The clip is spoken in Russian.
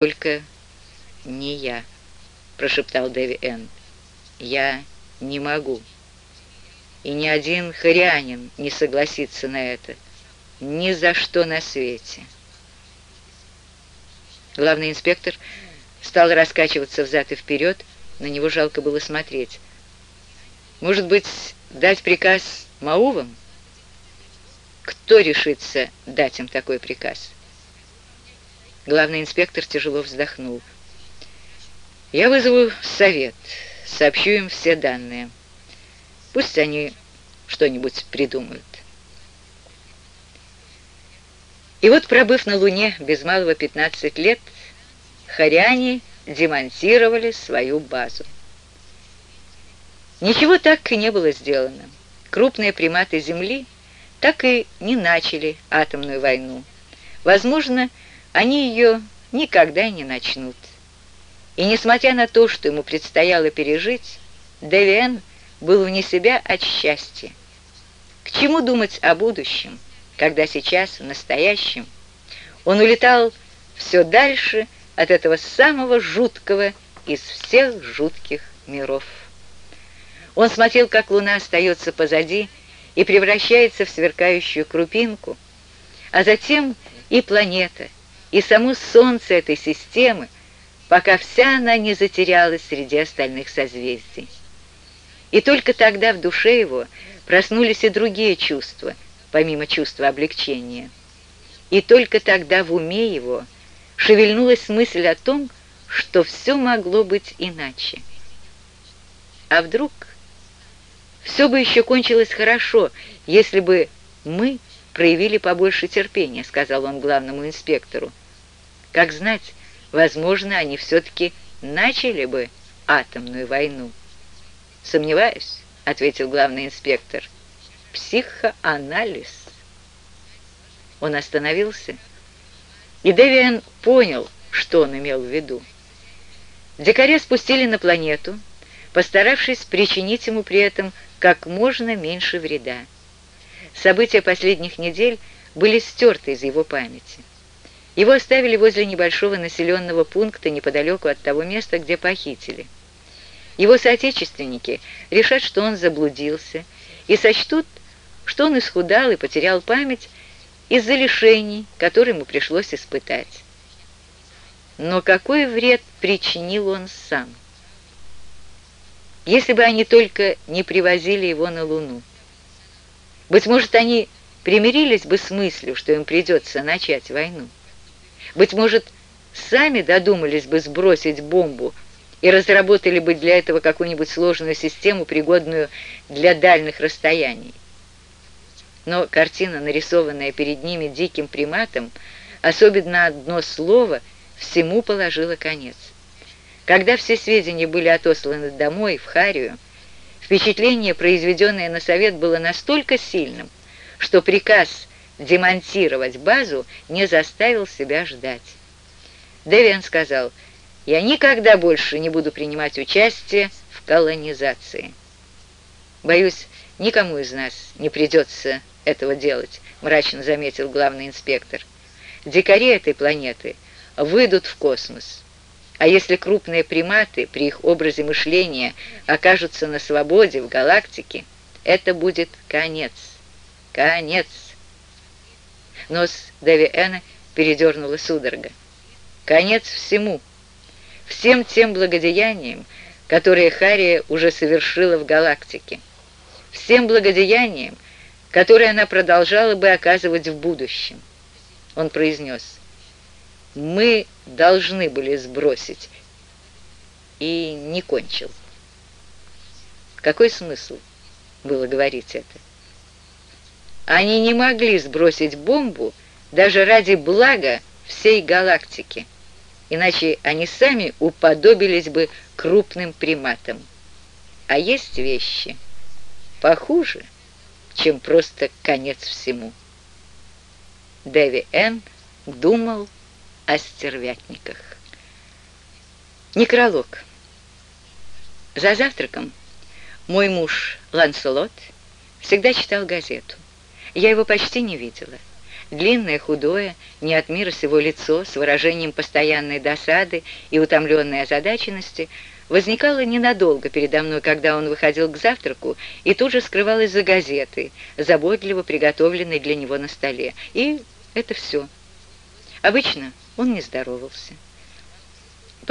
«Только не я», — прошептал Дэви Энн. «Я не могу. И ни один хорянин не согласится на это. Ни за что на свете». Главный инспектор стал раскачиваться взад и вперед, на него жалко было смотреть. «Может быть, дать приказ Маувам? Кто решится дать им такой приказ?» Главный инспектор тяжело вздохнул. «Я вызову совет, сообщу им все данные. Пусть они что-нибудь придумают». И вот, пробыв на Луне без малого 15 лет, хоряне демонтировали свою базу. Ничего так и не было сделано. Крупные приматы Земли так и не начали атомную войну. Возможно, они ее никогда не начнут. И несмотря на то, что ему предстояло пережить, Девиан был вне себя от счастья. К чему думать о будущем, когда сейчас, в настоящем, он улетал все дальше от этого самого жуткого из всех жутких миров. Он смотрел, как луна остается позади и превращается в сверкающую крупинку, а затем и планета — и само Солнце этой системы, пока вся она не затерялась среди остальных созвездий. И только тогда в душе его проснулись и другие чувства, помимо чувства облегчения. И только тогда в уме его шевельнулась мысль о том, что все могло быть иначе. А вдруг все бы еще кончилось хорошо, если бы мы проявили побольше терпения», — сказал он главному инспектору. «Как знать, возможно, они все-таки начали бы атомную войну». «Сомневаюсь», — ответил главный инспектор. «Психоанализ». Он остановился, и Девиан понял, что он имел в виду. Дикаря спустили на планету, постаравшись причинить ему при этом как можно меньше вреда. События последних недель были стерты из его памяти. Его оставили возле небольшого населенного пункта неподалеку от того места, где похитили. Его соотечественники решат, что он заблудился, и сочтут, что он исхудал и потерял память из-за лишений, которые ему пришлось испытать. Но какой вред причинил он сам? Если бы они только не привозили его на Луну. Быть может, они примирились бы с мыслью, что им придется начать войну. Быть может, сами додумались бы сбросить бомбу и разработали бы для этого какую-нибудь сложную систему, пригодную для дальних расстояний. Но картина, нарисованная перед ними диким приматом, особенно одно слово, всему положила конец. Когда все сведения были отосланы домой, в Харию, Впечатление, произведенное на совет, было настолько сильным, что приказ демонтировать базу не заставил себя ждать. Девиан сказал, «Я никогда больше не буду принимать участие в колонизации». «Боюсь, никому из нас не придется этого делать», мрачно заметил главный инспектор. «Дикари этой планеты выйдут в космос». А если крупные приматы при их образе мышления окажутся на свободе в галактике, это будет конец. Конец. Нос Дэви Эна передернула судорога. Конец всему. Всем тем благодеяниям, которые Хария уже совершила в галактике. Всем благодеяниям, которые она продолжала бы оказывать в будущем. Он произнес мы должны были сбросить. И не кончил. Какой смысл было говорить это? Они не могли сбросить бомбу даже ради блага всей галактики, иначе они сами уподобились бы крупным приматам. А есть вещи похуже, чем просто конец всему. Дэви Н. думал о стервятниках. Некролог. За завтраком мой муж Ланселот всегда читал газету. Я его почти не видела. длинное, худое, не от мира сего лицо с выражением постоянной досады и утомленной озадаченности возникало ненадолго передо мной, когда он выходил к завтраку, и тут же скрывалось за газетой, заботливо приготовленной для него на столе. И это все. Обычно он не здоровался.